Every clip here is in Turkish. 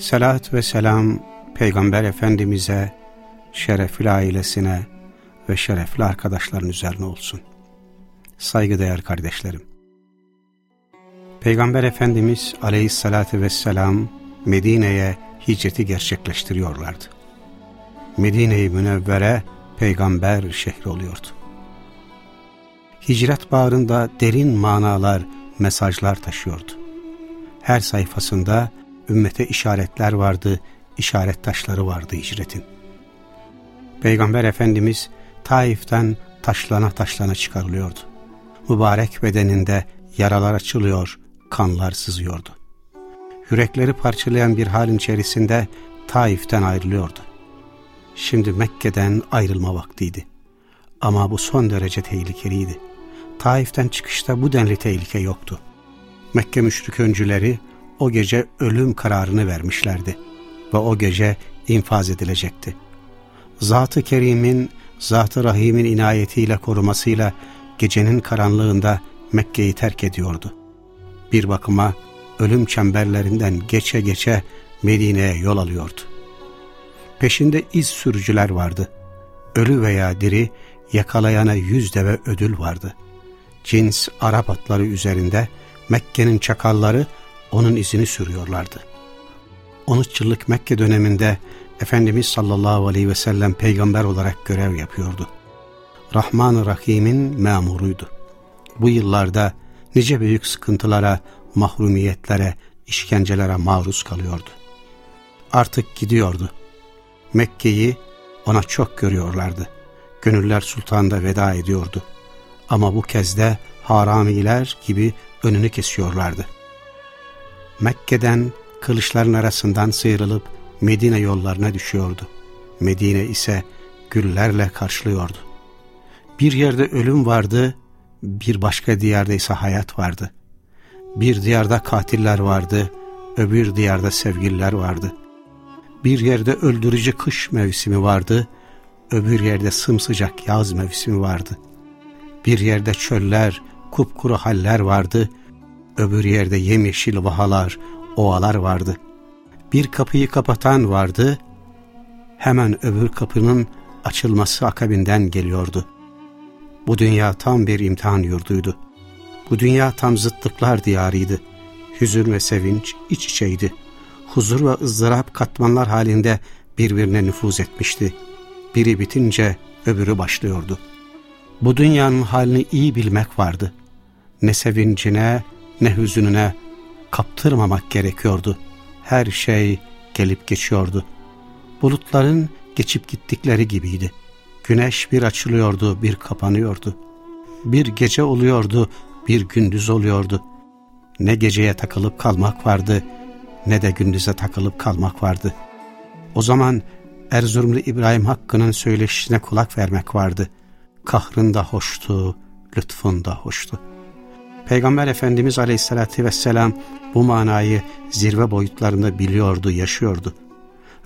Salat ve selam Peygamber Efendimiz'e, şerefli ailesine ve şerefli arkadaşların üzerine olsun. Saygıdeğer kardeşlerim. Peygamber Efendimiz aleyhissalatü vesselam Medine'ye hicreti gerçekleştiriyorlardı. Medine-i Münevvere peygamber şehri oluyordu. Hicret bağrında derin manalar, mesajlar taşıyordu. Her sayfasında ümmete işaretler vardı, işaret taşları vardı hicretin. Peygamber Efendimiz Taif'ten taşlana taşlana çıkarılıyordu. Mübarek bedeninde yaralar açılıyor, kanlar sızıyordu. Yürekleri parçalayan bir halin içerisinde Taif'ten ayrılıyordu. Şimdi Mekke'den ayrılma vaktiydi. Ama bu son derece tehlikeliydi. Taif'ten çıkışta bu denli tehlike yoktu. Mekke müşrik öncüleri o gece ölüm kararını vermişlerdi ve o gece infaz edilecekti. Zat-ı Kerim'in, Zat-ı Rahim'in inayetiyle korumasıyla gecenin karanlığında Mekke'yi terk ediyordu. Bir bakıma ölüm çemberlerinden geçe geçe Medine'ye yol alıyordu. Peşinde iz sürücüler vardı. Ölü veya diri yakalayana yüz deve ödül vardı. Cins Arap atları üzerinde Mekke'nin çakalları onun izini sürüyorlardı. 13 yıllık Mekke döneminde Efendimiz sallallahu aleyhi ve sellem peygamber olarak görev yapıyordu. Rahman-ı Rahim'in memuruydu. Bu yıllarda nice büyük sıkıntılara, mahrumiyetlere, işkencelere maruz kalıyordu. Artık gidiyordu. Mekke'yi ona çok görüyorlardı. Gönüller sultanda veda ediyordu. Ama bu kez de haramiler gibi önünü kesiyorlardı. Mekke'den kılıçların arasından sıyrılıp Medine yollarına düşüyordu. Medine ise güllerle karşılıyordu. Bir yerde ölüm vardı, bir başka diyarda ise hayat vardı. Bir diyarda katiller vardı, öbür diyarda sevgililer vardı. Bir yerde öldürücü kış mevsimi vardı, öbür yerde sımsıcak yaz mevsimi vardı. Bir yerde çöller, kupkuru haller vardı, öbür yerde yemyeşil vahalar, ovalar vardı. Bir kapıyı kapatan vardı, hemen öbür kapının açılması akabinden geliyordu. Bu dünya tam bir imtihan yurduydu. Bu dünya tam zıtlıklar diyarıydı. Hüzün ve sevinç iç içeydi. Huzur ve ızdırap katmanlar halinde birbirine nüfuz etmişti. Biri bitince öbürü başlıyordu. Bu dünyanın halini iyi bilmek vardı. Ne sevincine ne hüzününe kaptırmamak gerekiyordu. Her şey gelip geçiyordu. Bulutların geçip gittikleri gibiydi. Güneş bir açılıyordu, bir kapanıyordu. Bir gece oluyordu, bir gündüz oluyordu. Ne geceye takılıp kalmak vardı, ne de gündüze takılıp kalmak vardı. O zaman Erzurumlu İbrahim Hakkı'nın söyleşisine kulak vermek vardı. Kahrında hoştu, lütfunda hoştu. Peygamber Efendimiz Aleyhisselatü Vesselam bu manayı zirve boyutlarında biliyordu, yaşıyordu.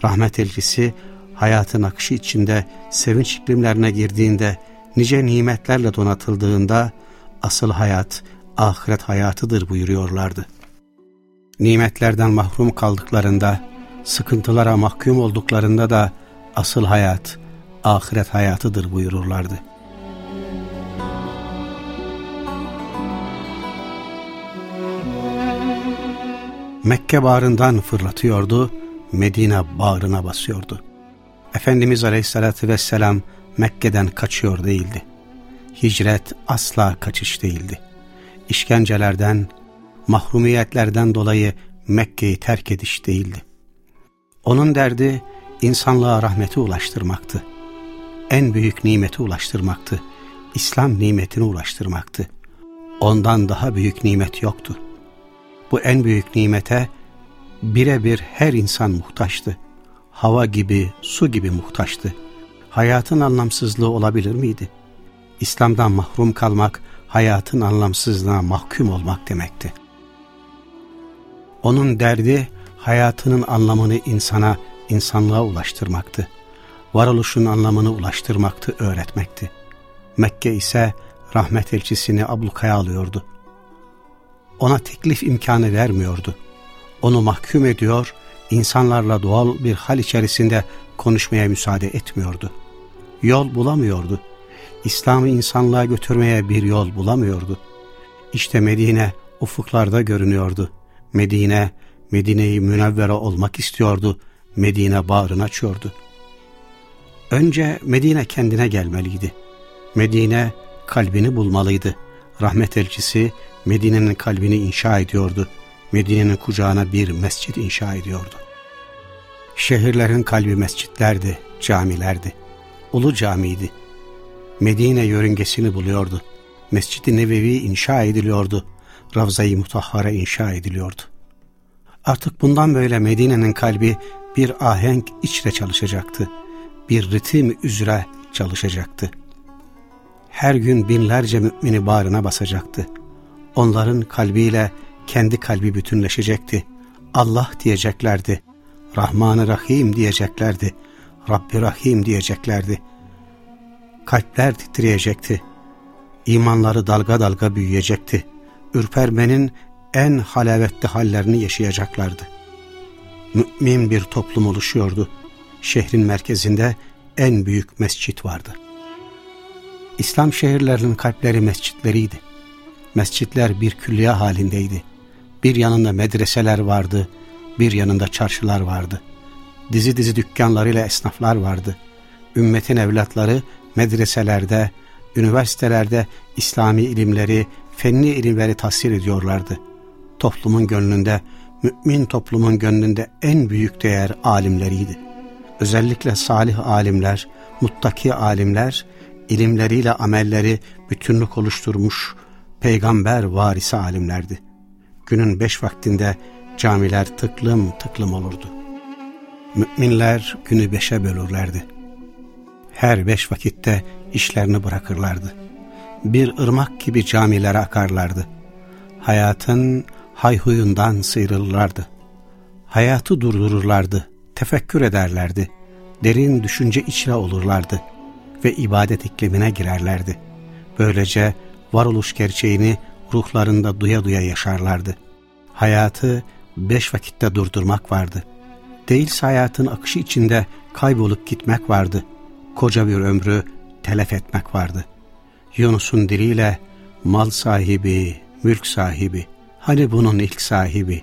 Rahmet elçisi hayatın akışı içinde sevinç iklimlerine girdiğinde, nice nimetlerle donatıldığında asıl hayat ahiret hayatıdır buyuruyorlardı. Nimetlerden mahrum kaldıklarında, sıkıntılara mahkum olduklarında da asıl hayat ahiret hayatıdır buyururlardı. Mekke bağrından fırlatıyordu, Medine bağrına basıyordu. Efendimiz Aleyhisselatü Vesselam Mekke'den kaçıyor değildi. Hicret asla kaçış değildi. İşkencelerden, mahrumiyetlerden dolayı Mekke'yi terk ediş değildi. Onun derdi insanlığa rahmeti ulaştırmaktı. En büyük nimeti ulaştırmaktı. İslam nimetini ulaştırmaktı. Ondan daha büyük nimet yoktu. Bu en büyük nimete birebir her insan muhtaçtı. hava gibi, su gibi muhtaçtı. Hayatın anlamsızlığı olabilir miydi? İslam'dan mahrum kalmak, hayatın anlamsızlığına mahkum olmak demekti. Onun derdi, hayatının anlamını insana, insanlığa ulaştırmaktı. Varoluşun anlamını ulaştırmaktı, öğretmekti. Mekke ise rahmet elçisini ablukaya alıyordu. Ona teklif imkanı vermiyordu. Onu mahkum ediyor, insanlarla doğal bir hal içerisinde konuşmaya müsaade etmiyordu. Yol bulamıyordu. İslam'ı insanlığa götürmeye bir yol bulamıyordu. İşte Medine ufuklarda görünüyordu. Medine, Medine'yi münevvere olmak istiyordu. Medine bağrını açıyordu. Önce Medine kendine gelmeliydi. Medine kalbini bulmalıydı. Rahmet elçisi Medine'nin kalbini inşa ediyordu. Medine'nin kucağına bir mescit inşa ediyordu. Şehirlerin kalbi mescitlerdi, camilerdi. Ulu camiydi. Medine yörüngesini buluyordu. Mescid-i Nebevi inşa ediliyordu. Ravza-i Mutahhara inşa ediliyordu. Artık bundan böyle Medine'nin kalbi bir ahenk içre çalışacaktı. Bir ritim üzere çalışacaktı. Her gün binlerce mümini bağrına basacaktı. Onların kalbiyle kendi kalbi bütünleşecekti. Allah diyeceklerdi. Rahman-ı Rahim diyeceklerdi. Rabbi Rahim diyeceklerdi. Kalpler titreyecekti. İmanları dalga dalga büyüyecekti. Ürpermenin en halavetli hallerini yaşayacaklardı. Mümin bir toplum oluşuyordu. Şehrin merkezinde en büyük mescit vardı. İslam şehirlerinin kalpleri mescitleriydi. Mescitler bir külliye halindeydi. Bir yanında medreseler vardı, bir yanında çarşılar vardı. Dizi dizi dükkanlarıyla esnaflar vardı. Ümmetin evlatları medreselerde, üniversitelerde İslami ilimleri, fenni ilimleri tahsil ediyorlardı. Toplumun gönlünde, mümin toplumun gönlünde en büyük değer alimleriydi. Özellikle salih alimler, muttaki alimler, ilimleriyle amelleri bütünlük oluşturmuş peygamber varisi alimlerdi. Günün beş vaktinde camiler tıklım tıklım olurdu. Müminler günü beşe bölürlerdi. Her beş vakitte işlerini bırakırlardı. Bir ırmak gibi camilere akarlardı. Hayatın hayhuyundan sıyrılırlardı. Hayatı durdururlardı, tefekkür ederlerdi. Derin düşünce içre olurlardı ve ibadet iklimine girerlerdi. Böylece varoluş gerçeğini ruhlarında duya duya yaşarlardı. Hayatı beş vakitte durdurmak vardı. Değilse hayatın akışı içinde kaybolup gitmek vardı. Koca bir ömrü telef etmek vardı. Yunus'un diliyle mal sahibi, mülk sahibi, hani bunun ilk sahibi,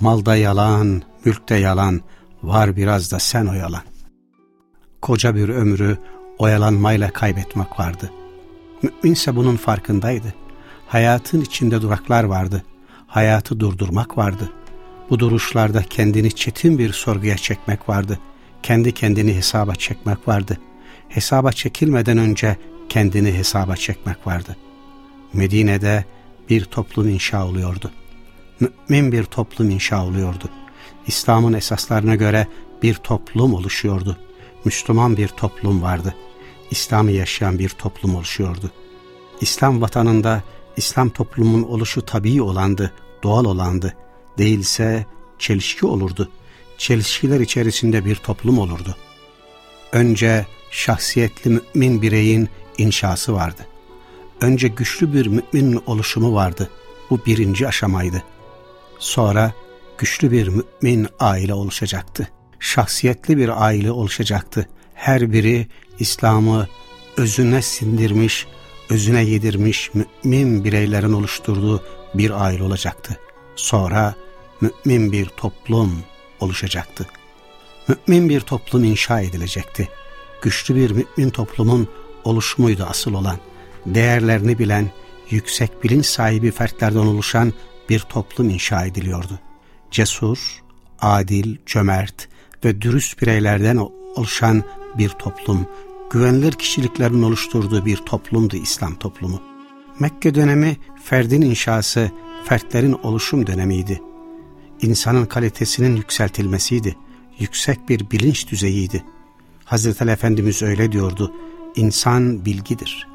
malda yalan, mülkte yalan, var biraz da sen oyalan. Koca bir ömrü oyalanmayla kaybetmek vardı. Müminse bunun farkındaydı. Hayatın içinde duraklar vardı. Hayatı durdurmak vardı. Bu duruşlarda kendini çetin bir sorguya çekmek vardı. Kendi kendini hesaba çekmek vardı. Hesaba çekilmeden önce kendini hesaba çekmek vardı. Medine'de bir toplum inşa oluyordu. Mümin bir toplum inşa oluyordu. İslam'ın esaslarına göre bir toplum oluşuyordu. Müslüman bir toplum vardı. İslam'ı yaşayan bir toplum oluşuyordu. İslam vatanında İslam toplumunun oluşu tabii olandı, doğal olandı. Değilse çelişki olurdu. Çelişkiler içerisinde bir toplum olurdu. Önce şahsiyetli mümin bireyin inşası vardı. Önce güçlü bir mümin oluşumu vardı. Bu birinci aşamaydı. Sonra güçlü bir mümin aile oluşacaktı. Şahsiyetli bir aile oluşacaktı. Her biri İslam'ı özüne sindirmiş, özüne yedirmiş mümin bireylerin oluşturduğu bir aile olacaktı. Sonra mümin bir toplum oluşacaktı. Mümin bir toplum inşa edilecekti. Güçlü bir mümin toplumun oluşumuydu asıl olan. Değerlerini bilen, yüksek bilinç sahibi fertlerden oluşan bir toplum inşa ediliyordu. Cesur, adil, cömert ve dürüst bireylerden oluşan bir toplum, güvenilir kişiliklerin oluşturduğu bir toplumdu İslam toplumu. Mekke dönemi ferdin inşası, fertlerin oluşum dönemiydi. İnsanın kalitesinin yükseltilmesiydi. yüksek bir bilinç düzeyiydi. Hazreti Ali Efendimiz öyle diyordu, insan bilgidir.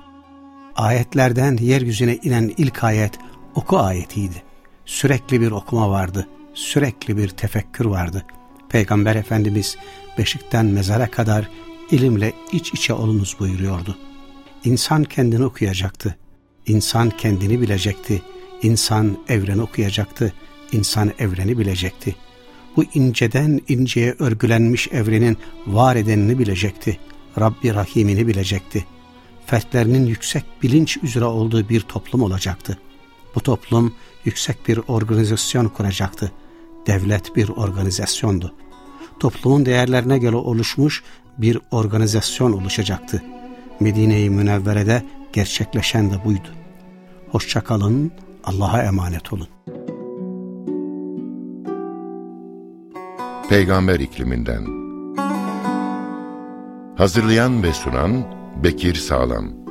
Ayetlerden yeryüzüne inen ilk ayet oku ayetiydi. Sürekli bir okuma vardı, sürekli bir tefekkür vardı. Peygamber Efendimiz beşikten mezara kadar ilimle iç içe olunuz buyuruyordu. İnsan kendini okuyacaktı, insan kendini bilecekti, insan evreni okuyacaktı, insan evreni bilecekti. Bu inceden inceye örgülenmiş evrenin var edenini bilecekti, Rabbi Rahim'ini bilecekti. Fertlerinin yüksek bilinç üzere olduğu bir toplum olacaktı. Bu toplum yüksek bir organizasyon kuracaktı. Devlet bir organizasyondu. Toplumun değerlerine göre oluşmuş bir organizasyon oluşacaktı. Medine-i Münevvere'de gerçekleşen de buydu. Hoşçakalın, Allah'a emanet olun. Peygamber ikliminden Hazırlayan ve sunan Bekir Sağlam